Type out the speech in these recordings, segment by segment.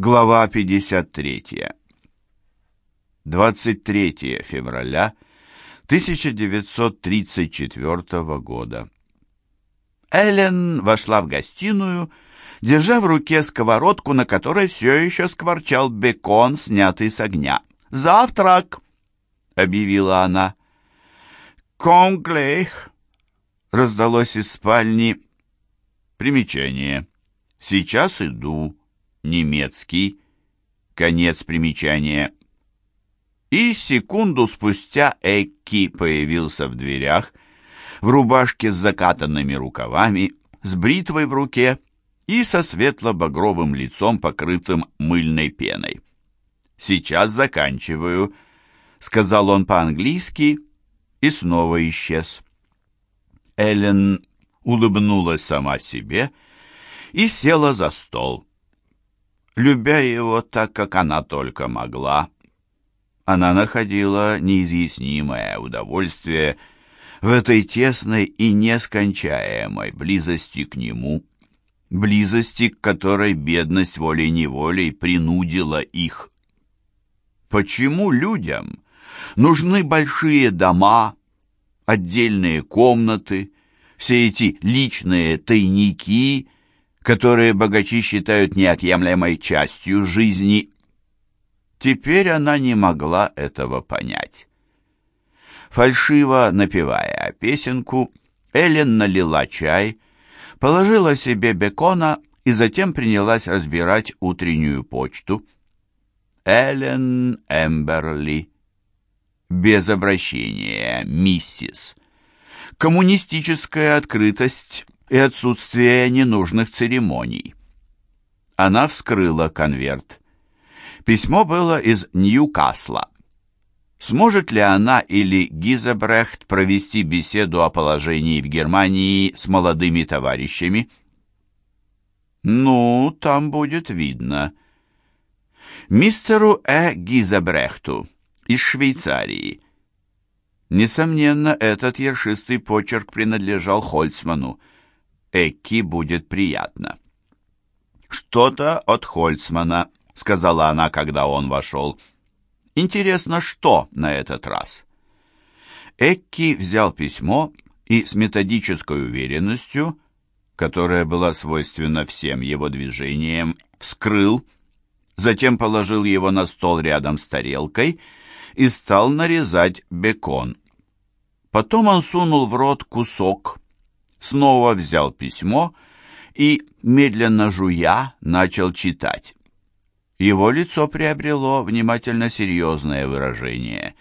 Глава 53. 23 февраля 1934 года. Эллен вошла в гостиную, держа в руке сковородку, на которой все еще скворчал бекон, снятый с огня. «Завтрак!» — объявила она. «Конглейх!» — раздалось из спальни. Примечание. «Сейчас иду» немецкий, конец примечания. И секунду спустя Экки появился в дверях, в рубашке с закатанными рукавами, с бритвой в руке и со светло-багровым лицом, покрытым мыльной пеной. «Сейчас заканчиваю», — сказал он по-английски и снова исчез. Эллен улыбнулась сама себе и села за стол любя его так, как она только могла. Она находила неизъяснимое удовольствие в этой тесной и нескончаемой близости к нему, близости, к которой бедность волей-неволей принудила их. Почему людям нужны большие дома, отдельные комнаты, все эти личные тайники — которые богачи считают неотъемлемой частью жизни. Теперь она не могла этого понять. Фальшиво напевая песенку, Эллен налила чай, положила себе бекона и затем принялась разбирать утреннюю почту. Эллен Эмберли. Без обращения, миссис. Коммунистическая открытость и отсутствие ненужных церемоний. Она вскрыла конверт. Письмо было из Ньюкасла. Сможет ли она или Гизебрехт провести беседу о положении в Германии с молодыми товарищами? Ну, там будет видно. Мистеру Э. Гизебрехту из Швейцарии. Несомненно, этот ершистый почерк принадлежал Хольцману. Экки будет приятно. «Что-то от Хольцмана», — сказала она, когда он вошел. «Интересно, что на этот раз?» Экки взял письмо и с методической уверенностью, которая была свойственна всем его движениям, вскрыл, затем положил его на стол рядом с тарелкой и стал нарезать бекон. Потом он сунул в рот кусок, снова взял письмо и, медленно жуя, начал читать. Его лицо приобрело внимательно серьезное выражение.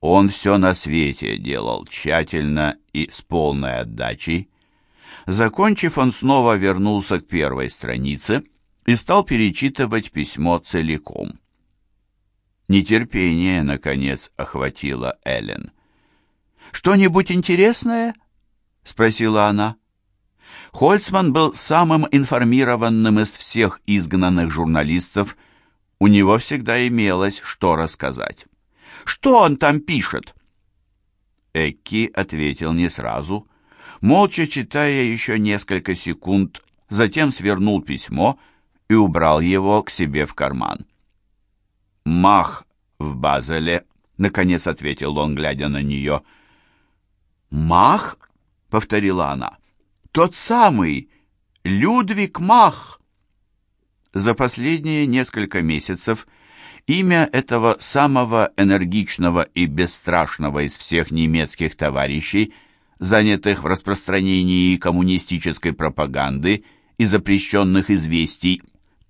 Он все на свете делал тщательно и с полной отдачей. Закончив, он снова вернулся к первой странице и стал перечитывать письмо целиком. Нетерпение, наконец, охватило Эллен. «Что-нибудь интересное?» — спросила она. Хольцман был самым информированным из всех изгнанных журналистов. У него всегда имелось, что рассказать. «Что он там пишет?» Экки ответил не сразу, молча читая еще несколько секунд, затем свернул письмо и убрал его к себе в карман. «Мах в Базеле», — наконец ответил он, глядя на нее. «Мах?» — повторила она. «Тот самый Людвиг Мах!» За последние несколько месяцев имя этого самого энергичного и бесстрашного из всех немецких товарищей, занятых в распространении коммунистической пропаганды и запрещенных известий,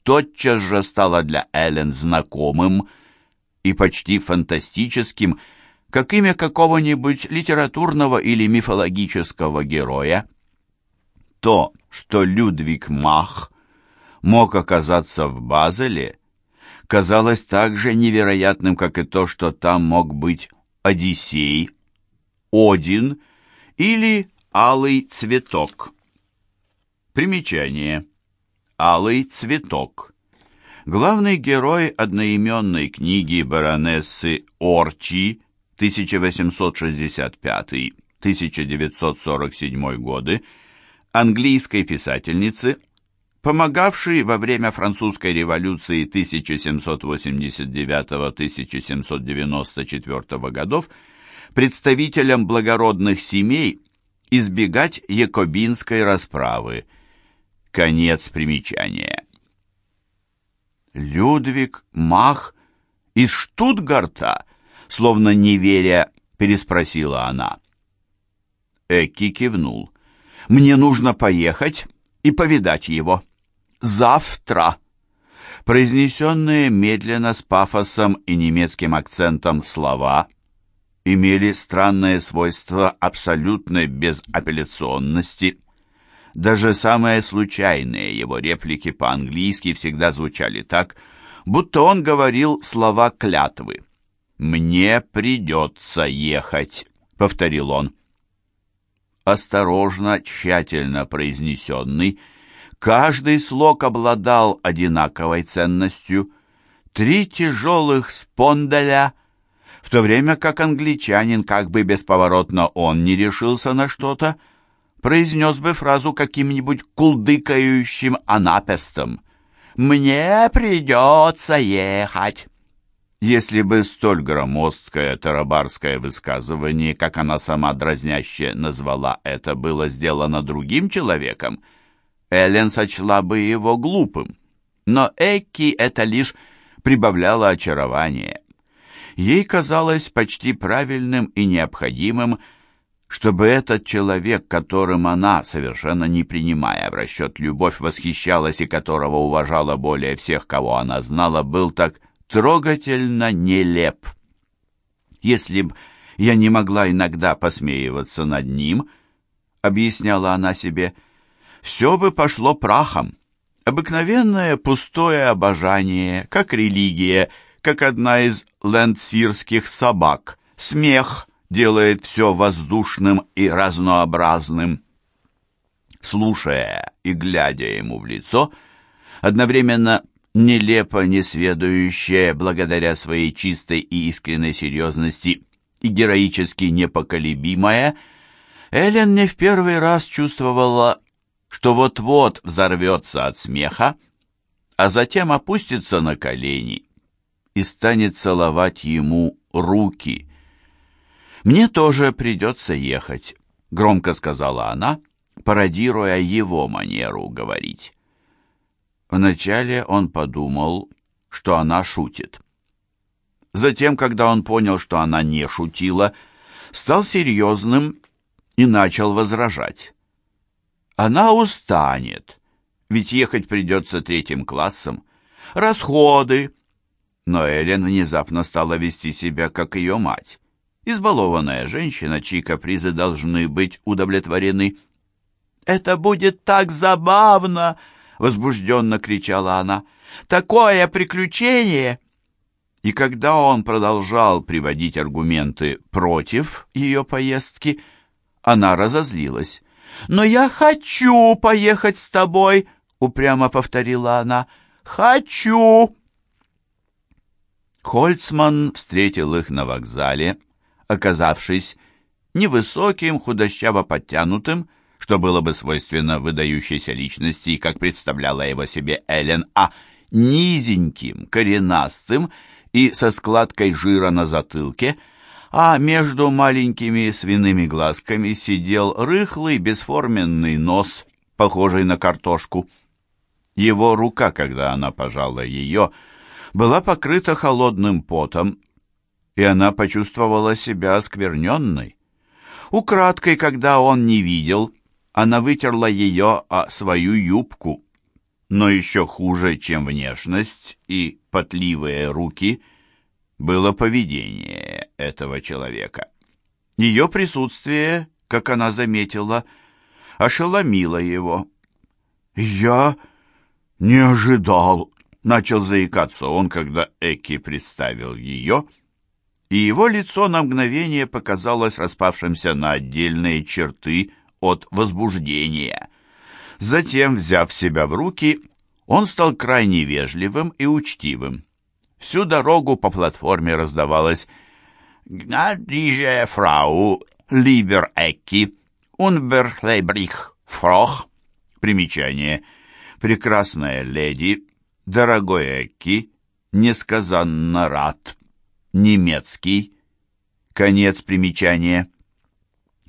тотчас же стало для Эллен знакомым и почти фантастическим, как имя какого-нибудь литературного или мифологического героя. То, что Людвиг Мах мог оказаться в Базеле, казалось так же невероятным, как и то, что там мог быть Одиссей, Один или Алый цветок. Примечание. Алый цветок. Главный герой одноименной книги баронессы Орчи 1865-1947 годы, английской писательницы, помогавший во время французской революции 1789-1794 годов представителям благородных семей избегать якобинской расправы. Конец примечания. Людвиг Мах из Штутгарта, словно не веря, переспросила она. Экки кивнул. «Мне нужно поехать и повидать его. Завтра!» Произнесенные медленно с пафосом и немецким акцентом слова имели странное свойство абсолютной безапелляционности. Даже самые случайные его реплики по-английски всегда звучали так, будто он говорил слова клятвы. «Мне придется ехать», — повторил он. Осторожно, тщательно произнесенный, каждый слог обладал одинаковой ценностью. Три тяжелых спондаля — в то время как англичанин, как бы бесповоротно он не решился на что-то, произнес бы фразу каким-нибудь кулдыкающим анапестом. «Мне придется ехать». Если бы столь громоздкое тарабарское высказывание, как она сама дразняще назвала это, было сделано другим человеком, Эллен сочла бы его глупым. Но Экки это лишь прибавляло очарование. Ей казалось почти правильным и необходимым, чтобы этот человек, которым она, совершенно не принимая в расчет любовь, восхищалась и которого уважала более всех, кого она знала, был так трогательно нелеп. Если б я не могла иногда посмеиваться над ним, объясняла она себе, все бы пошло прахом. Обыкновенное пустое обожание, как религия — как одна из лэндсирских собак. Смех делает все воздушным и разнообразным. Слушая и глядя ему в лицо, одновременно нелепо несведущая благодаря своей чистой и искренней серьезности и героически непоколебимая, Эллен не в первый раз чувствовала, что вот-вот взорвется от смеха, а затем опустится на колени и станет целовать ему руки. «Мне тоже придется ехать», — громко сказала она, пародируя его манеру говорить. Вначале он подумал, что она шутит. Затем, когда он понял, что она не шутила, стал серьезным и начал возражать. Она устанет, ведь ехать придется третьим классом. Расходы, но Эллен внезапно стала вести себя, как ее мать. Избалованная женщина, чьи капризы должны быть удовлетворены. «Это будет так забавно!» — возбужденно кричала она. «Такое приключение!» И когда он продолжал приводить аргументы против ее поездки, она разозлилась. «Но я хочу поехать с тобой!» — упрямо повторила она. «Хочу!» Хольцман встретил их на вокзале, оказавшись невысоким, худощаво подтянутым, что было бы свойственно выдающейся личности, как представляла его себе Эллен, а низеньким, коренастым и со складкой жира на затылке, а между маленькими свиными глазками сидел рыхлый бесформенный нос, похожий на картошку. Его рука, когда она пожала ее, — была покрыта холодным потом, и она почувствовала себя оскверненной. Украдкой, когда он не видел, она вытерла ее о свою юбку. Но еще хуже, чем внешность и потливые руки, было поведение этого человека. Ее присутствие, как она заметила, ошеломило его. «Я не ожидал Начал заикаться он, когда Эки представил ее, и его лицо на мгновение показалось распавшимся на отдельные черты от возбуждения. Затем, взяв себя в руки, он стал крайне вежливым и учтивым. Всю дорогу по платформе раздавалось «Гнадиже фрау, либер Экки, унберхлейбрих фрох». Примечание – Прекрасная леди, дорогой Эки, несказанно рад, немецкий, конец примечания.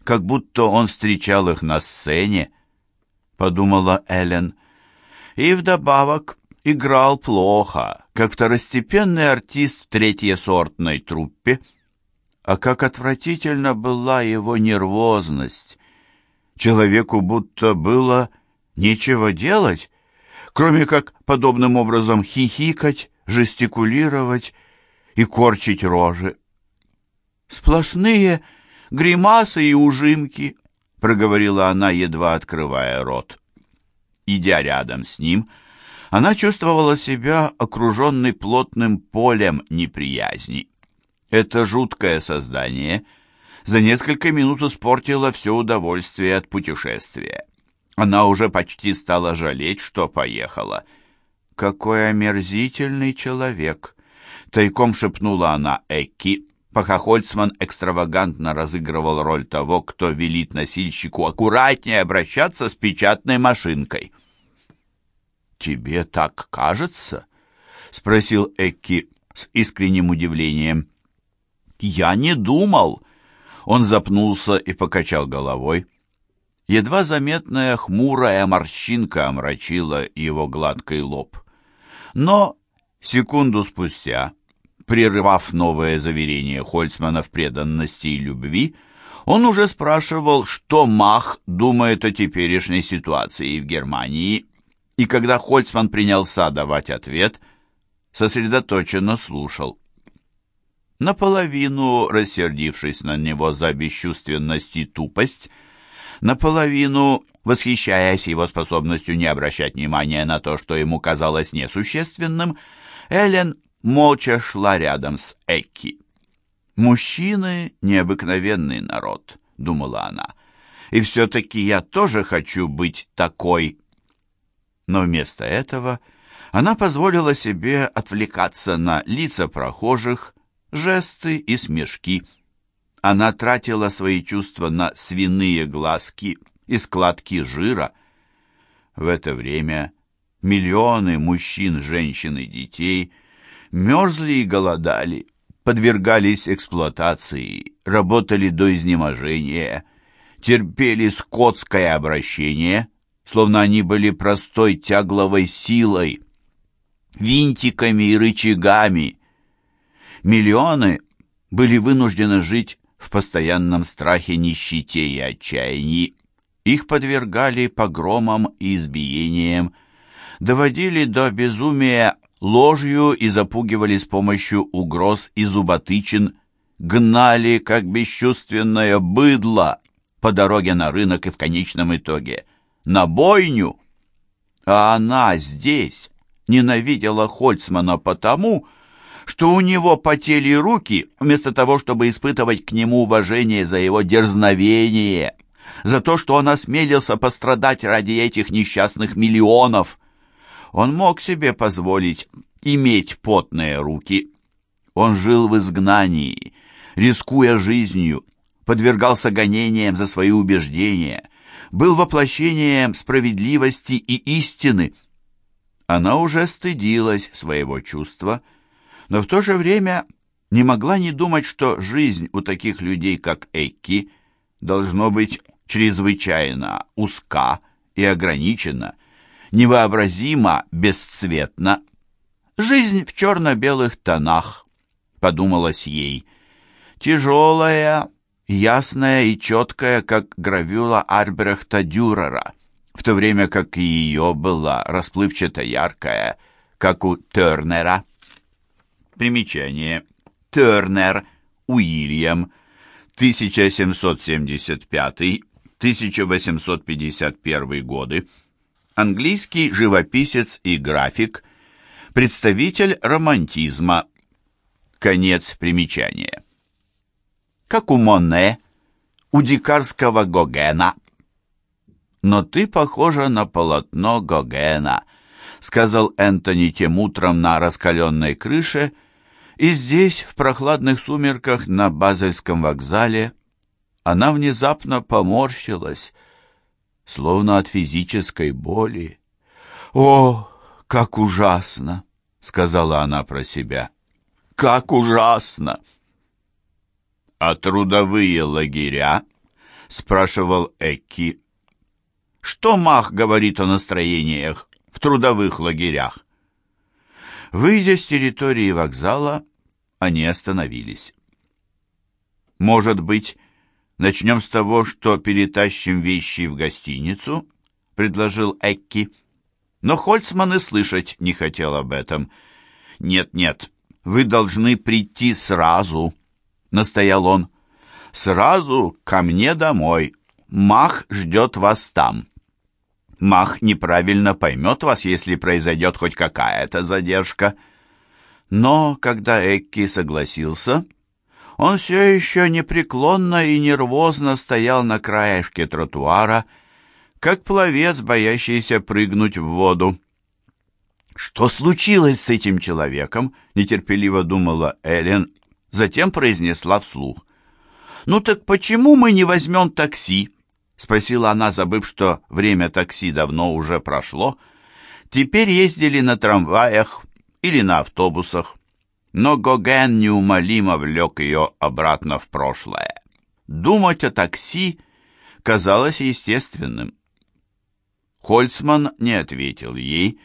Как будто он встречал их на сцене, подумала Эллен. И вдобавок играл плохо, как второстепенный артист в третьесортной труппе. А как отвратительно была его нервозность. Человеку будто было нечего делать, кроме как подобным образом хихикать, жестикулировать и корчить рожи. «Сплошные гримасы и ужимки», — проговорила она, едва открывая рот. Идя рядом с ним, она чувствовала себя окруженной плотным полем неприязни. Это жуткое создание за несколько минут испортило все удовольствие от путешествия. Она уже почти стала жалеть, что поехала. «Какой омерзительный человек!» Тайком шепнула она Экки, пока Хольцман экстравагантно разыгрывал роль того, кто велит носильщику аккуратнее обращаться с печатной машинкой. «Тебе так кажется?» — спросил Экки с искренним удивлением. «Я не думал!» Он запнулся и покачал головой. Едва заметная хмурая морщинка омрачила его гладкий лоб. Но секунду спустя, прервав новое заверение Хольцмана в преданности и любви, он уже спрашивал, что Мах думает о теперешней ситуации в Германии, и когда Хольцман принялся давать ответ, сосредоточенно слушал. Наполовину рассердившись на него за бесчувственность и тупость, наполовину восхищаясь его способностью не обращать внимания на то, что ему казалось несущественным, Эллен молча шла рядом с Экки. «Мужчины — необыкновенный народ», — думала она, — «и все-таки я тоже хочу быть такой». Но вместо этого она позволила себе отвлекаться на лица прохожих, жесты и смешки. Она тратила свои чувства на свиные глазки и складки жира. В это время миллионы мужчин, женщин и детей мерзли и голодали, подвергались эксплуатации, работали до изнеможения, терпели скотское обращение, словно они были простой тягловой силой, винтиками и рычагами. Миллионы были вынуждены жить в постоянном страхе, нищете и отчаянии. Их подвергали погромам и избиениям, доводили до безумия ложью и запугивали с помощью угроз и зуботычин, гнали, как бесчувственное быдло, по дороге на рынок и в конечном итоге на бойню. А она здесь ненавидела Хольцмана потому, что у него потели руки, вместо того, чтобы испытывать к нему уважение за его дерзновение, за то, что он осмелился пострадать ради этих несчастных миллионов. Он мог себе позволить иметь потные руки. Он жил в изгнании, рискуя жизнью, подвергался гонениям за свои убеждения, был воплощением справедливости и истины. Она уже стыдилась своего чувства, но в то же время не могла не думать, что жизнь у таких людей, как Экки, должно быть чрезвычайно узка и ограничена, невообразимо бесцветна. Жизнь в черно-белых тонах, подумалось ей, тяжелая, ясная и четкая, как гравюра Альбрехта Дюрера, в то время как и ее была расплывчато яркая, как у Тернера. Примечание. Тернер Уильям, 1775-1851 годы, английский живописец и график, представитель романтизма. Конец примечания. Как у Моне, у дикарского Гогена. «Но ты похожа на полотно Гогена», — сказал Энтони тем утром на раскаленной крыше — и здесь, в прохладных сумерках на Базельском вокзале, она внезапно поморщилась, словно от физической боли. «О, как ужасно!» — сказала она про себя. «Как ужасно!» «А трудовые лагеря?» — спрашивал Экки. «Что Мах говорит о настроениях в трудовых лагерях?» Выйдя с территории вокзала, они остановились. «Может быть, начнем с того, что перетащим вещи в гостиницу?» — предложил Экки. Но Хольцман и слышать не хотел об этом. «Нет-нет, вы должны прийти сразу», — настоял он. «Сразу ко мне домой. Мах ждет вас там». Мах неправильно поймет вас, если произойдет хоть какая-то задержка. Но когда Экки согласился, он все еще непреклонно и нервозно стоял на краешке тротуара, как пловец, боящийся прыгнуть в воду. «Что случилось с этим человеком?» — нетерпеливо думала Эллен, затем произнесла вслух. «Ну так почему мы не возьмем такси?» — спросила она, забыв, что время такси давно уже прошло. Теперь ездили на трамваях или на автобусах. Но Гоген неумолимо влек ее обратно в прошлое. Думать о такси казалось естественным. Хольцман не ответил ей,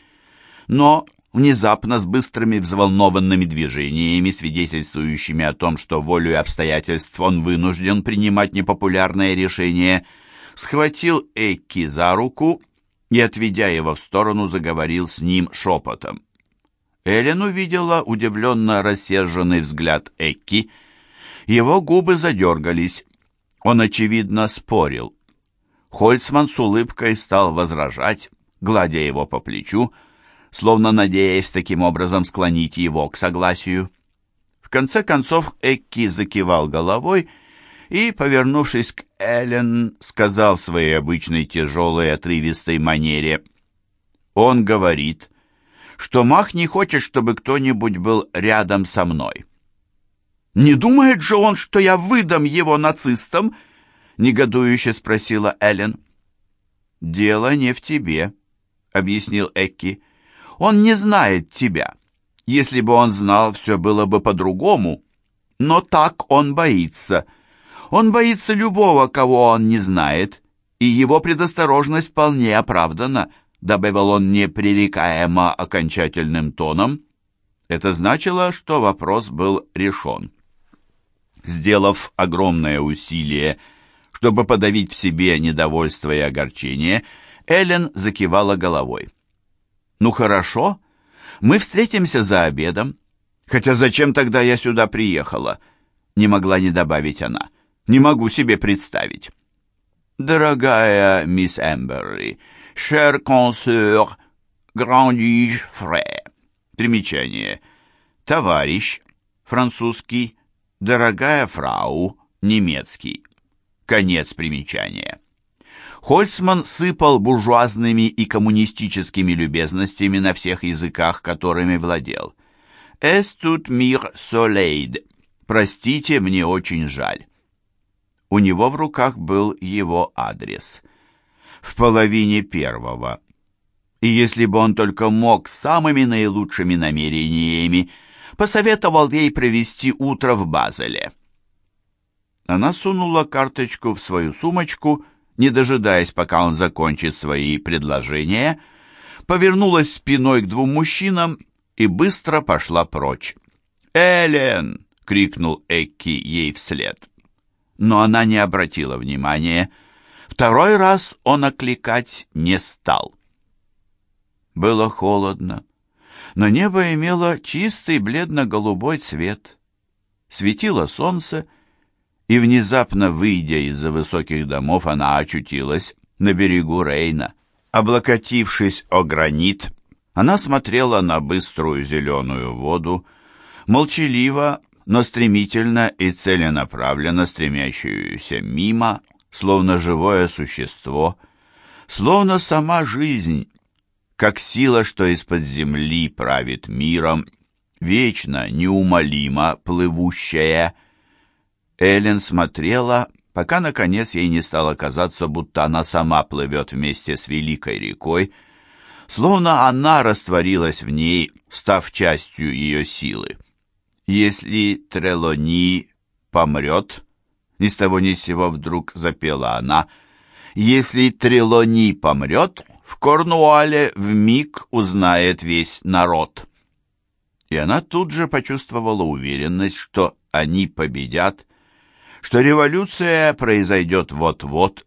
но внезапно с быстрыми взволнованными движениями, свидетельствующими о том, что волю обстоятельств он вынужден принимать непопулярное решение, схватил Экки за руку и, отведя его в сторону, заговорил с ним шепотом. Эллен увидела удивленно рассерженный взгляд Экки. Его губы задергались. Он, очевидно, спорил. Хольцман с улыбкой стал возражать, гладя его по плечу, словно надеясь таким образом склонить его к согласию. В конце концов Экки закивал головой и, повернувшись к Эллен, сказал в своей обычной тяжелой отрывистой манере. «Он говорит, что Мах не хочет, чтобы кто-нибудь был рядом со мной». «Не думает же он, что я выдам его нацистам?» — негодующе спросила Эллен. «Дело не в тебе», — объяснил Экки. «Он не знает тебя. Если бы он знал, все было бы по-другому. Но так он боится. Он боится любого, кого он не знает, и его предосторожность вполне оправдана», — добавил он непререкаемо окончательным тоном. Это значило, что вопрос был решен. Сделав огромное усилие, — чтобы подавить в себе недовольство и огорчение, Эллен закивала головой. «Ну хорошо, мы встретимся за обедом. Хотя зачем тогда я сюда приехала?» Не могла не добавить она. «Не могу себе представить». «Дорогая мисс Эмберли, cher consoeur, grandige frère». Примечание. «Товарищ», французский, «дорогая фрау», немецкий. Конец примечания. Хольцман сыпал буржуазными и коммунистическими любезностями на всех языках, которыми владел. «Es tut mir so leid» «Простите, мне очень жаль». У него в руках был его адрес. В половине первого. И если бы он только мог самыми наилучшими намерениями, посоветовал ей провести утро в Базеле. Она сунула карточку в свою сумочку, не дожидаясь, пока он закончит свои предложения, повернулась спиной к двум мужчинам и быстро пошла прочь. «Эллен!» — крикнул Экки ей вслед. Но она не обратила внимания. Второй раз он окликать не стал. Было холодно, но небо имело чистый бледно-голубой цвет. Светило солнце, и внезапно, выйдя из-за высоких домов, она очутилась на берегу Рейна. Облокотившись о гранит, она смотрела на быструю зеленую воду, молчаливо, но стремительно и целенаправленно стремящуюся мимо, словно живое существо, словно сама жизнь, как сила, что из-под земли правит миром, вечно, неумолимо плывущая, Эллен смотрела, пока, наконец, ей не стало казаться, будто она сама плывет вместе с великой рекой, словно она растворилась в ней, став частью ее силы. Если Трелони помрет, ни с того ни с сего вдруг запела она, если Трелони помрет, в Корнуале в миг узнает весь народ. И она тут же почувствовала уверенность, что они победят, что революция произойдет вот-вот,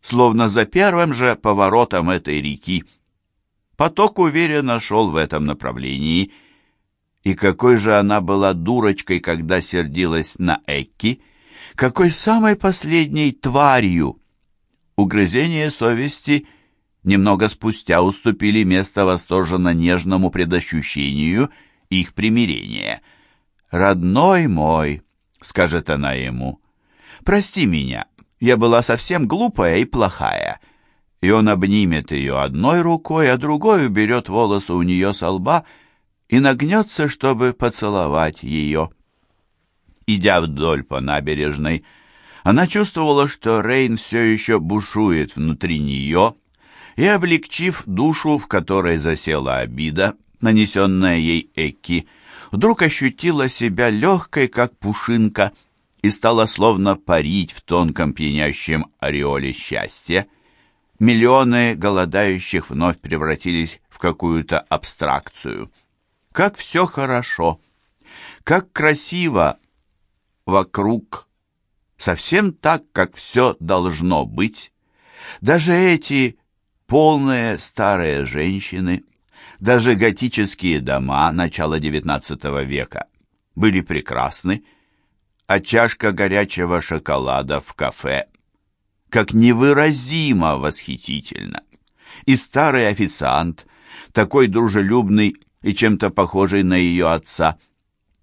словно за первым же поворотом этой реки. Поток уверенно шел в этом направлении, и какой же она была дурочкой, когда сердилась на Экки, какой самой последней тварью. Угрызение совести немного спустя уступили место восторженно нежному предощущению их примирения. «Родной мой», — скажет она ему, — «прости меня, я была совсем глупая и плохая». И он обнимет ее одной рукой, а другой уберет волосы у нее со лба и нагнется, чтобы поцеловать ее. Идя вдоль по набережной, она чувствовала, что Рейн все еще бушует внутри нее, и, облегчив душу, в которой засела обида, нанесенная ей Экки, вдруг ощутила себя легкой, как пушинка, и стала словно парить в тонком пьянящем ореоле счастья. Миллионы голодающих вновь превратились в какую-то абстракцию. Как все хорошо, как красиво вокруг, совсем так, как все должно быть. Даже эти полные старые женщины, даже готические дома начала XIX века были прекрасны, а чашка горячего шоколада в кафе как невыразимо восхитительно. И старый официант, такой дружелюбный и чем-то похожий на ее отца,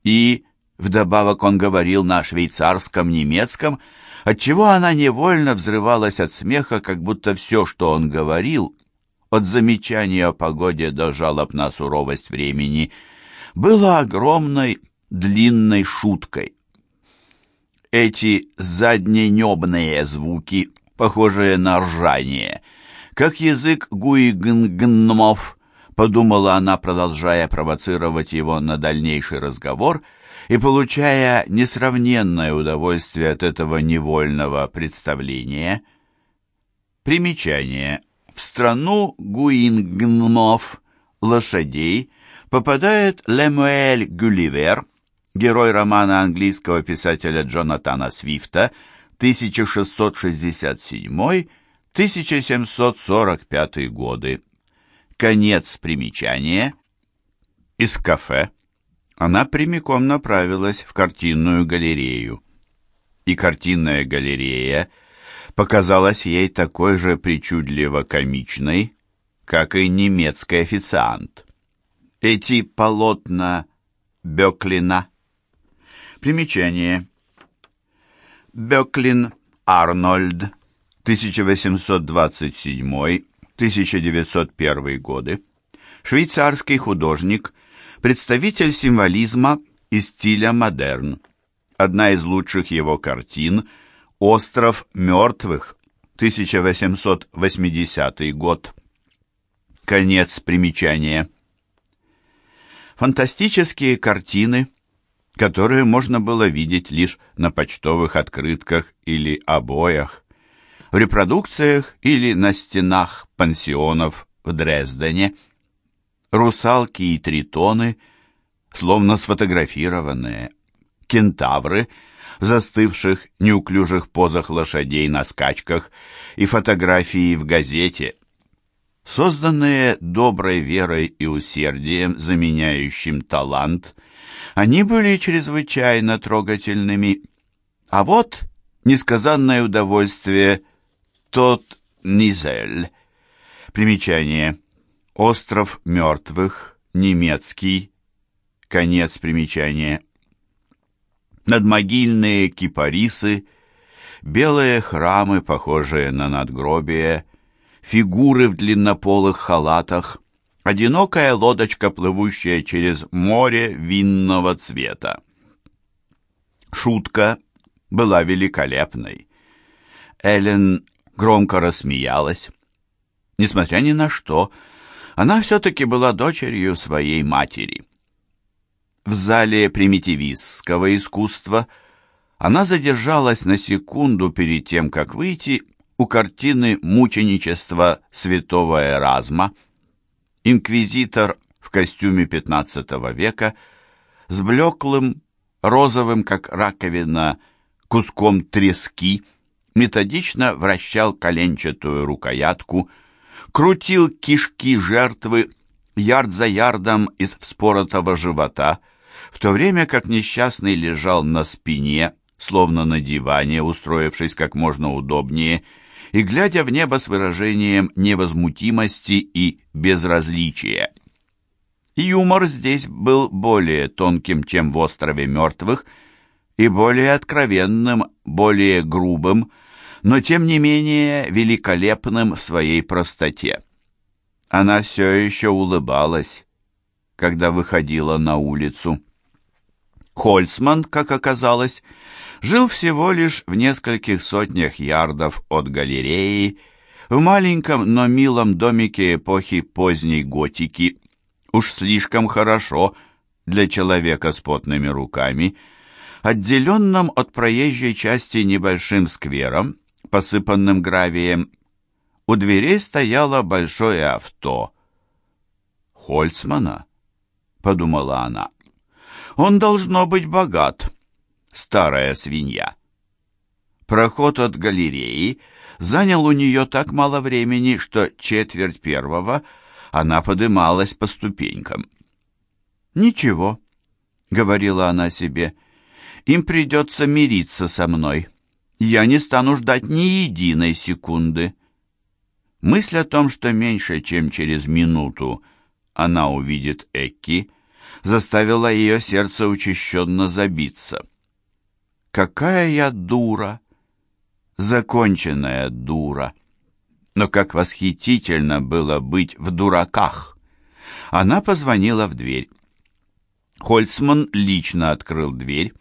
и Вдобавок он говорил на швейцарском немецком, отчего она невольно взрывалась от смеха, как будто все, что он говорил, от замечания о погоде до жалоб на суровость времени, было огромной длинной шуткой. Эти задненебные звуки, похожие на ржание, как язык гуигнгнмов, подумала она, продолжая провоцировать его на дальнейший разговор — и получая несравненное удовольствие от этого невольного представления. Примечание. В страну гуингнмов, лошадей, попадает Лемуэль Гулливер, герой романа английского писателя Джонатана Свифта 1667-1745 годы. Конец примечания. Из кафе она прямиком направилась в картинную галерею. И картинная галерея показалась ей такой же причудливо комичной, как и немецкий официант. Эти полотна Бёклина. Примечание. Бёклин Арнольд, 1827-1901 годы. Швейцарский художник – представитель символизма и стиля модерн. Одна из лучших его картин «Остров мертвых», 1880 год. Конец примечания. Фантастические картины, которые можно было видеть лишь на почтовых открытках или обоях, в репродукциях или на стенах пансионов в Дрездене – русалки и тритоны, словно сфотографированные, кентавры, застывших неуклюжих позах лошадей на скачках и фотографии в газете, созданные доброй верой и усердием, заменяющим талант, они были чрезвычайно трогательными. А вот несказанное удовольствие тот Низель. Примечание. Остров мертвых, немецкий, конец примечания. Надмогильные кипарисы, белые храмы, похожие на надгробия, фигуры в длиннополых халатах, одинокая лодочка, плывущая через море винного цвета. Шутка была великолепной. Эллен громко рассмеялась. Несмотря ни на что, Она все-таки была дочерью своей матери. В зале примитивистского искусства она задержалась на секунду перед тем, как выйти у картины «Мученичество святого Эразма». Инквизитор в костюме XV века с блеклым, розовым, как раковина, куском трески, методично вращал коленчатую рукоятку, крутил кишки жертвы ярд за ярдом из вспоротого живота, в то время как несчастный лежал на спине, словно на диване, устроившись как можно удобнее, и глядя в небо с выражением невозмутимости и безразличия. Юмор здесь был более тонким, чем в «Острове мертвых», и более откровенным, более грубым, но тем не менее великолепным в своей простоте. Она все еще улыбалась, когда выходила на улицу. Хольцман, как оказалось, жил всего лишь в нескольких сотнях ярдов от галереи, в маленьком, но милом домике эпохи поздней готики, уж слишком хорошо для человека с потными руками, отделенном от проезжей части небольшим сквером, посыпанным гравием. У дверей стояло большое авто. «Хольцмана?» — подумала она. «Он должно быть богат, старая свинья». Проход от галереи занял у нее так мало времени, что четверть первого она подымалась по ступенькам. «Ничего», — говорила она себе, — «им придется мириться со мной. Я не стану ждать ни единой секунды». Мысль о том, что меньше, чем через минуту она увидит Экки, заставила ее сердце учащенно забиться. «Какая я дура! Законченная дура!» но как восхитительно было быть в дураках. Она позвонила в дверь. Хольцман лично открыл дверь,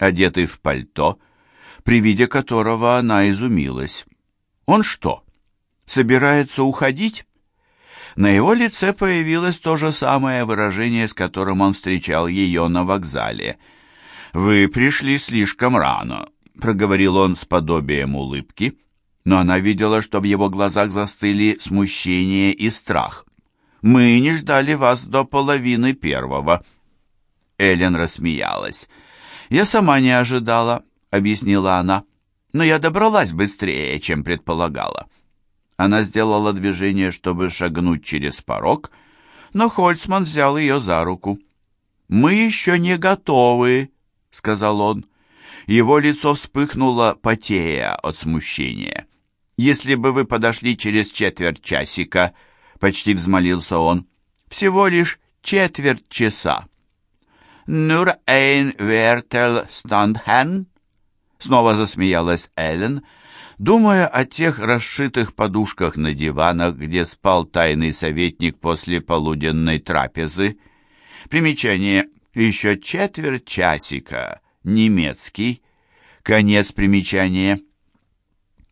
одетый в пальто, при виде которого она изумилась. Он что, собирается уходить? На его лице появилось то же самое выражение, с которым он встречал ее на вокзале. «Вы пришли слишком рано», — проговорил он с подобием улыбки но она видела, что в его глазах застыли смущение и страх. «Мы не ждали вас до половины первого». Эллен рассмеялась. «Я сама не ожидала», — объяснила она, «но я добралась быстрее, чем предполагала». Она сделала движение, чтобы шагнуть через порог, но Хольцман взял ее за руку. «Мы еще не готовы», — сказал он. Его лицо вспыхнуло, потея от смущения. «Если бы вы подошли через четверть часика», — почти взмолился он, — «всего лишь четверть часа». «Нур эйн вертел стандхен?» Снова засмеялась Эллен, думая о тех расшитых подушках на диванах, где спал тайный советник после полуденной трапезы. Примечание «Еще четверть часика» немецкий. Конец примечания.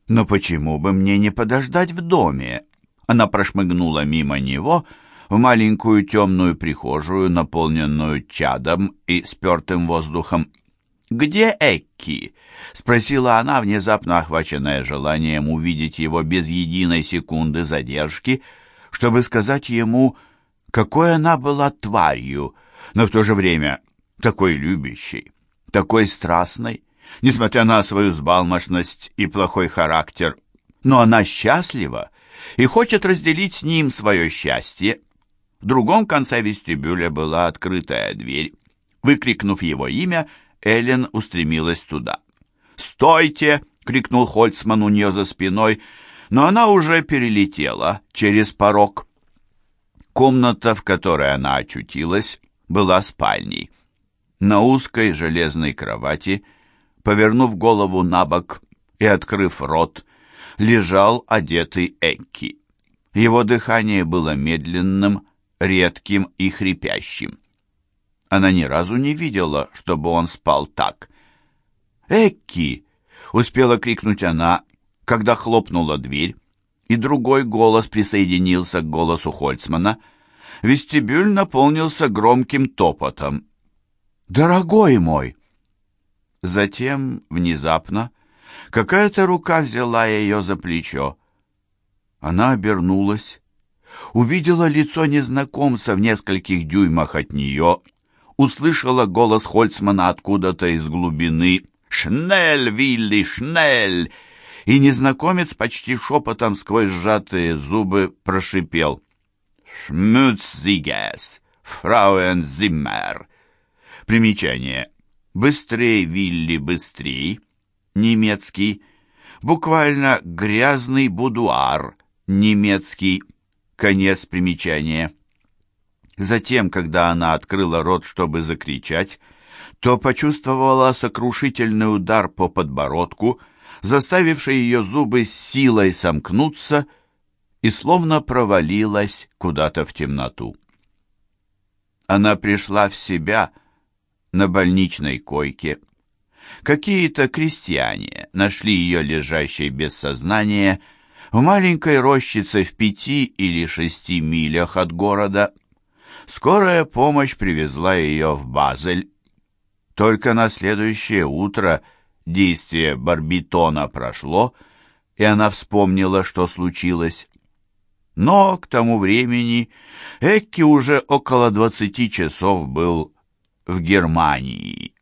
Но почему бы мне не подождать в доме? Она прошмыгнула мимо него в маленькую темную прихожую, наполненную чадом и спертым воздухом. «Где Экки?» — спросила она, внезапно охваченная желанием увидеть его без единой секунды задержки, чтобы сказать ему, какой она была тварью, но в то же время такой любящей, такой страстной, несмотря на свою сбалмошность и плохой характер. Но она счастлива и хочет разделить с ним свое счастье. В другом конце вестибюля была открытая дверь. Выкрикнув его имя, Эллен устремилась туда. «Стойте!» — крикнул Хольцман у нее за спиной, но она уже перелетела через порог. Комната, в которой она очутилась, была спальней. На узкой железной кровати — повернув голову на бок и открыв рот, лежал одетый Экки. Его дыхание было медленным, редким и хрипящим. Она ни разу не видела, чтобы он спал так. «Экки!» — успела крикнуть она, когда хлопнула дверь, и другой голос присоединился к голосу Хольцмана. Вестибюль наполнился громким топотом. «Дорогой мой!» Затем, внезапно, какая-то рука взяла ее за плечо. Она обернулась, увидела лицо незнакомца в нескольких дюймах от нее, услышала голос Хольцмана откуда-то из глубины «Шнель, Вилли, шнель!» и незнакомец почти шепотом сквозь сжатые зубы прошипел «Шмюцзигес, фрауэн Примечание. «Быстрей, Вилли, быстрей!» Немецкий. Буквально «грязный будуар» немецкий, конец примечания. Затем, когда она открыла рот, чтобы закричать, то почувствовала сокрушительный удар по подбородку, заставивший ее зубы с силой сомкнуться и словно провалилась куда-то в темноту. Она пришла в себя на больничной койке. Какие-то крестьяне нашли ее лежащей без сознания, в маленькой рощице в пяти или шести милях от города. Скорая помощь привезла ее в Базель. Только на следующее утро действие барбитона прошло, и она вспомнила, что случилось. Но к тому времени Экки уже около двадцати часов был в Германии.